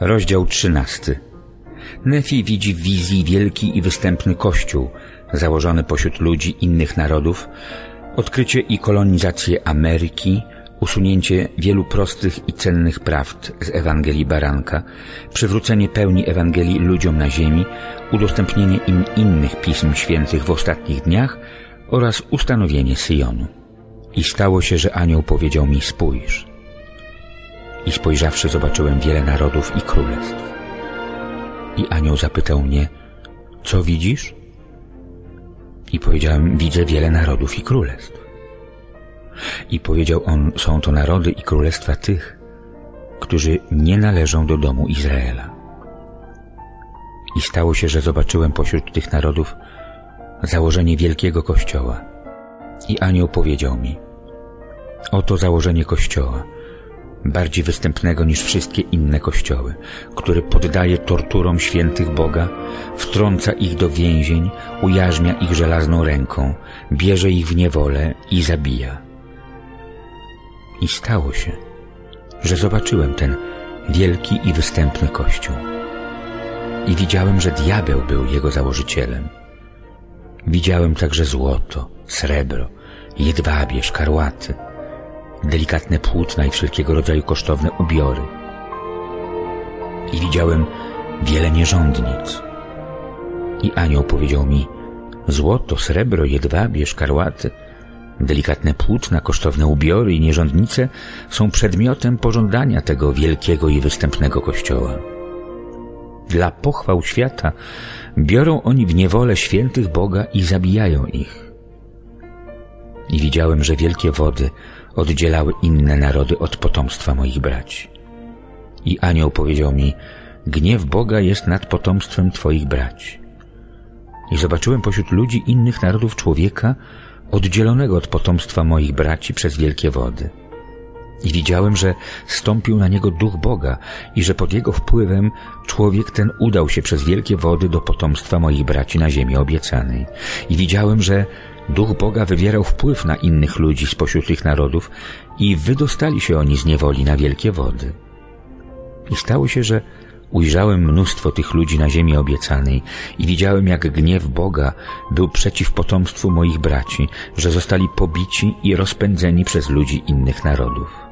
Rozdział 13. Nefi widzi w wizji wielki i występny kościół, założony pośród ludzi innych narodów, odkrycie i kolonizację Ameryki, usunięcie wielu prostych i cennych prawd z Ewangelii Baranka, przywrócenie pełni Ewangelii ludziom na ziemi, udostępnienie im innych pism świętych w ostatnich dniach oraz ustanowienie Syjonu. I stało się, że anioł powiedział mi spójrz. I spojrzawszy zobaczyłem wiele narodów i królestw. I anioł zapytał mnie, co widzisz? I powiedziałem, widzę wiele narodów i królestw. I powiedział on, są to narody i królestwa tych, którzy nie należą do domu Izraela. I stało się, że zobaczyłem pośród tych narodów założenie wielkiego kościoła. I anioł powiedział mi, oto założenie kościoła, bardziej występnego niż wszystkie inne kościoły, który poddaje torturom świętych Boga, wtrąca ich do więzień, ujarzmia ich żelazną ręką, bierze ich w niewolę i zabija. I stało się, że zobaczyłem ten wielki i występny Kościół. I widziałem, że diabeł był jego założycielem. Widziałem także złoto, srebro, jedwabie, szkarłaty, delikatne płótna i wszelkiego rodzaju kosztowne ubiory. I widziałem wiele nierządnic. I anioł powiedział mi, złoto, srebro, jedwabie, szkarłaty – Delikatne płótna, kosztowne ubiory i nierządnice są przedmiotem pożądania tego wielkiego i występnego kościoła. Dla pochwał świata biorą oni w niewolę świętych Boga i zabijają ich. I widziałem, że wielkie wody oddzielały inne narody od potomstwa moich braci. I anioł powiedział mi, gniew Boga jest nad potomstwem Twoich braci. I zobaczyłem pośród ludzi innych narodów człowieka, oddzielonego od potomstwa moich braci przez wielkie wody. I widziałem, że stąpił na niego duch Boga i że pod jego wpływem człowiek ten udał się przez wielkie wody do potomstwa moich braci na ziemi obiecanej. I widziałem, że duch Boga wywierał wpływ na innych ludzi spośród tych narodów i wydostali się oni z niewoli na wielkie wody. I stało się, że Ujrzałem mnóstwo tych ludzi na ziemi obiecanej i widziałem, jak gniew Boga był przeciw potomstwu moich braci, że zostali pobici i rozpędzeni przez ludzi innych narodów.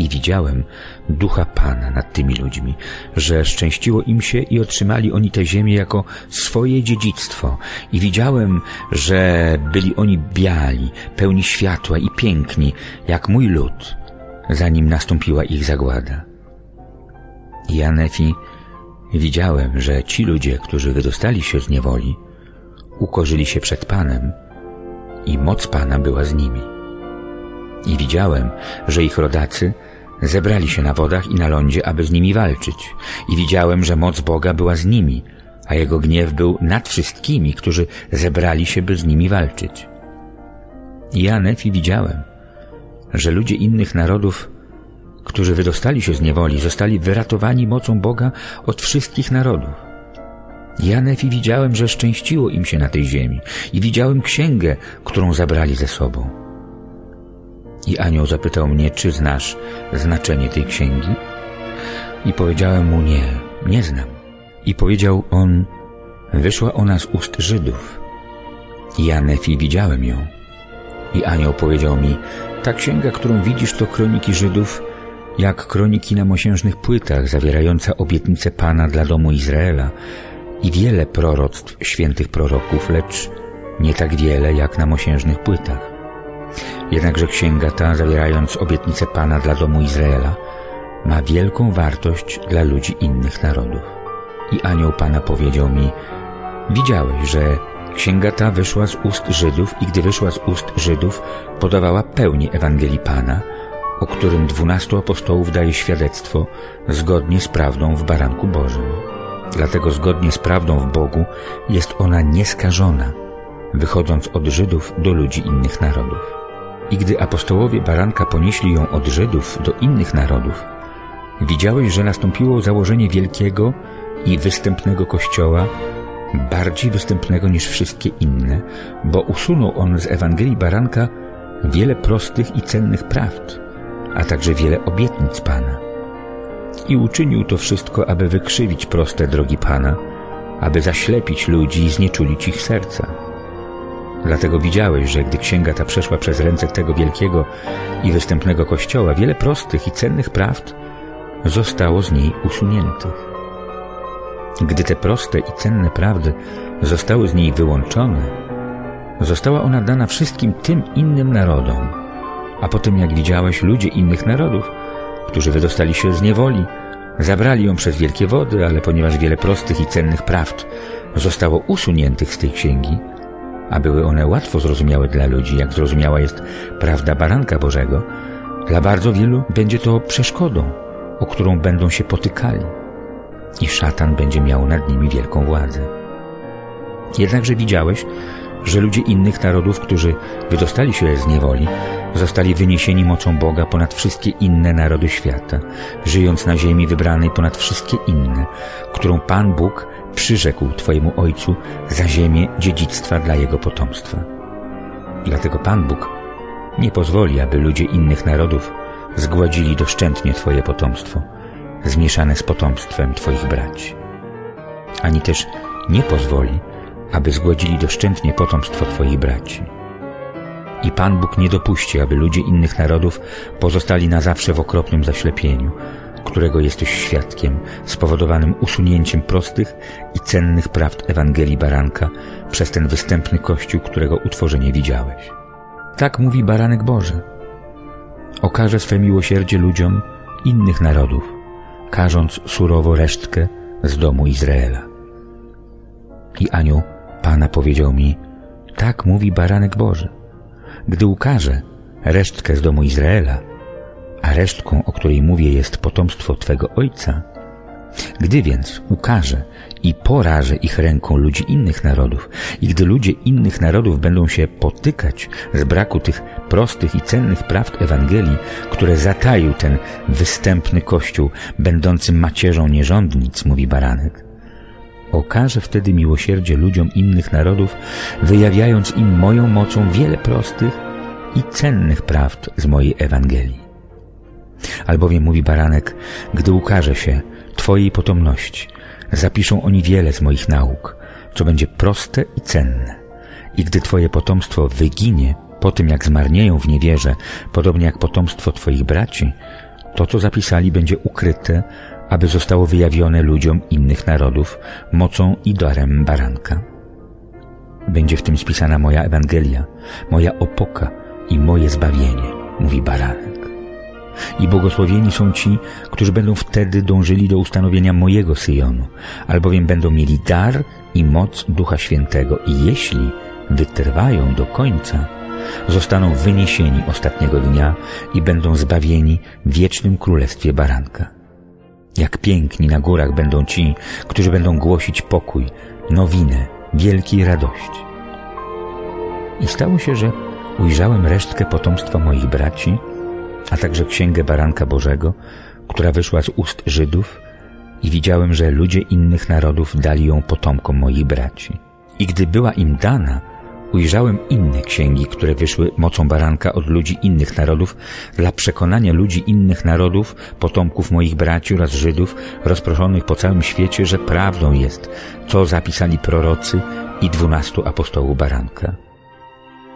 I widziałem ducha Pana nad tymi ludźmi, że szczęściło im się i otrzymali oni tę ziemię jako swoje dziedzictwo. I widziałem, że byli oni biali, pełni światła i piękni, jak mój lud, zanim nastąpiła ich zagłada. Ja, Nefi, widziałem, że ci ludzie, którzy wydostali się z niewoli, ukorzyli się przed Panem i moc Pana była z nimi. I widziałem, że ich rodacy zebrali się na wodach i na lądzie, aby z nimi walczyć. I widziałem, że moc Boga była z nimi, a Jego gniew był nad wszystkimi, którzy zebrali się, by z nimi walczyć. I ja, Nefi, widziałem, że ludzie innych narodów którzy wydostali się z niewoli, zostali wyratowani mocą Boga od wszystkich narodów. Ja, Nefi, widziałem, że szczęściło im się na tej ziemi i widziałem księgę, którą zabrali ze sobą. I anioł zapytał mnie, czy znasz znaczenie tej księgi? I powiedziałem mu, nie, nie znam. I powiedział on, wyszła ona z ust Żydów. I ja, Nefi, widziałem ją. I anioł powiedział mi, ta księga, którą widzisz, to kroniki Żydów, jak kroniki na mosiężnych płytach zawierająca obietnice Pana dla domu Izraela i wiele proroctw świętych proroków, lecz nie tak wiele jak na mosiężnych płytach. Jednakże księga ta, zawierając obietnice Pana dla domu Izraela, ma wielką wartość dla ludzi innych narodów. I anioł Pana powiedział mi, widziałeś, że księga ta wyszła z ust Żydów i gdy wyszła z ust Żydów, podawała pełni Ewangelii Pana, o którym dwunastu apostołów daje świadectwo zgodnie z prawdą w baranku Bożym. Dlatego zgodnie z prawdą w Bogu jest ona nieskażona, wychodząc od Żydów do ludzi innych narodów. I gdy apostołowie baranka ponieśli ją od Żydów do innych narodów, widziałeś, że nastąpiło założenie wielkiego i występnego kościoła, bardziej występnego niż wszystkie inne, bo usunął on z Ewangelii baranka wiele prostych i cennych prawd, a także wiele obietnic Pana. I uczynił to wszystko, aby wykrzywić proste drogi Pana, aby zaślepić ludzi i znieczulić ich serca. Dlatego widziałeś, że gdy księga ta przeszła przez ręce tego wielkiego i występnego kościoła, wiele prostych i cennych prawd zostało z niej usuniętych. Gdy te proste i cenne prawdy zostały z niej wyłączone, została ona dana wszystkim tym innym narodom, a potem, jak widziałeś, ludzie innych narodów, którzy wydostali się z niewoli, zabrali ją przez wielkie wody, ale ponieważ wiele prostych i cennych prawd zostało usuniętych z tej księgi, a były one łatwo zrozumiałe dla ludzi, jak zrozumiała jest prawda baranka Bożego, dla bardzo wielu będzie to przeszkodą, o którą będą się potykali i szatan będzie miał nad nimi wielką władzę. Jednakże widziałeś, że ludzie innych narodów, którzy wydostali się z niewoli, zostali wyniesieni mocą Boga ponad wszystkie inne narody świata, żyjąc na ziemi wybranej ponad wszystkie inne, którą Pan Bóg przyrzekł Twojemu Ojcu za ziemię dziedzictwa dla Jego potomstwa. Dlatego Pan Bóg nie pozwoli, aby ludzie innych narodów zgładzili doszczętnie Twoje potomstwo, zmieszane z potomstwem Twoich braci. Ani też nie pozwoli, aby zgładzili doszczętnie potomstwo Twoich braci. I Pan Bóg nie dopuści, aby ludzie innych narodów pozostali na zawsze w okropnym zaślepieniu, którego jesteś świadkiem, spowodowanym usunięciem prostych i cennych prawd Ewangelii Baranka przez ten występny Kościół, którego utworzenie widziałeś. Tak mówi Baranek Boży. Okaże swe miłosierdzie ludziom innych narodów, karząc surowo resztkę z domu Izraela. I anioł Pana powiedział mi, tak mówi Baranek Boży. Gdy ukaże resztkę z domu Izraela, a resztką, o której mówię, jest potomstwo Twego Ojca, gdy więc ukaże i poraże ich ręką ludzi innych narodów i gdy ludzie innych narodów będą się potykać z braku tych prostych i cennych prawd Ewangelii, które zataił ten występny Kościół, będący macierzą nierządnic, mówi Baranek, okaże wtedy miłosierdzie ludziom innych narodów, wyjawiając im moją mocą wiele prostych i cennych prawd z mojej Ewangelii. Albowiem mówi Baranek, gdy ukaże się Twojej potomności, zapiszą oni wiele z moich nauk, co będzie proste i cenne. I gdy Twoje potomstwo wyginie, po tym jak zmarnieją w niewierze, podobnie jak potomstwo Twoich braci, to, co zapisali, będzie ukryte, aby zostało wyjawione ludziom innych narodów mocą i darem baranka. Będzie w tym spisana moja Ewangelia, moja opoka i moje zbawienie, mówi baranek. I błogosławieni są ci, którzy będą wtedy dążyli do ustanowienia mojego Syjonu, albowiem będą mieli dar i moc Ducha Świętego i jeśli wytrwają do końca, zostaną wyniesieni ostatniego dnia i będą zbawieni w wiecznym królestwie baranka. Jak piękni na górach będą ci, którzy będą głosić pokój, nowinę, wielkiej radości. I stało się, że ujrzałem resztkę potomstwa moich braci, a także księgę Baranka Bożego, która wyszła z ust Żydów i widziałem, że ludzie innych narodów dali ją potomkom moich braci. I gdy była im dana, ujrzałem inne księgi, które wyszły mocą baranka od ludzi innych narodów dla przekonania ludzi innych narodów, potomków moich braci oraz Żydów rozproszonych po całym świecie, że prawdą jest, co zapisali prorocy i dwunastu apostołów baranka.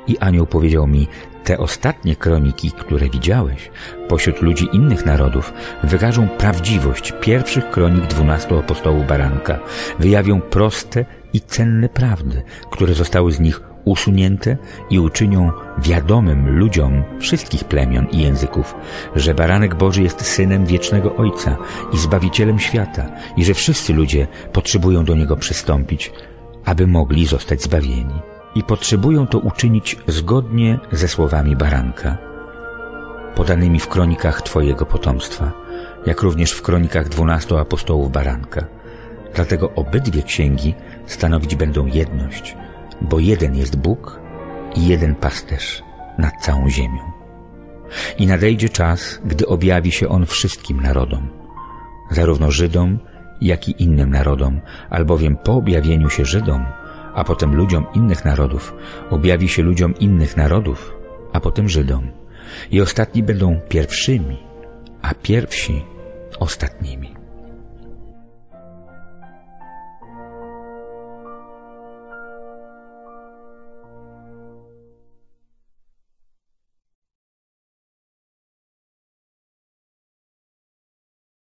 I anioł powiedział mi, te ostatnie kroniki, które widziałeś, pośród ludzi innych narodów, wykażą prawdziwość pierwszych kronik dwunastu apostołów baranka, wyjawią proste i cenne prawdy, które zostały z nich usunięte i uczynią wiadomym ludziom wszystkich plemion i języków, że Baranek Boży jest Synem Wiecznego Ojca i Zbawicielem świata i że wszyscy ludzie potrzebują do Niego przystąpić, aby mogli zostać zbawieni i potrzebują to uczynić zgodnie ze słowami baranka, podanymi w kronikach Twojego potomstwa, jak również w kronikach dwunastu apostołów baranka. Dlatego obydwie księgi stanowić będą jedność, bo jeden jest Bóg i jeden pasterz nad całą ziemią. I nadejdzie czas, gdy objawi się On wszystkim narodom, zarówno Żydom, jak i innym narodom, albowiem po objawieniu się Żydom a potem ludziom innych narodów, objawi się ludziom innych narodów, a potem Żydom. I ostatni będą pierwszymi, a pierwsi ostatnimi.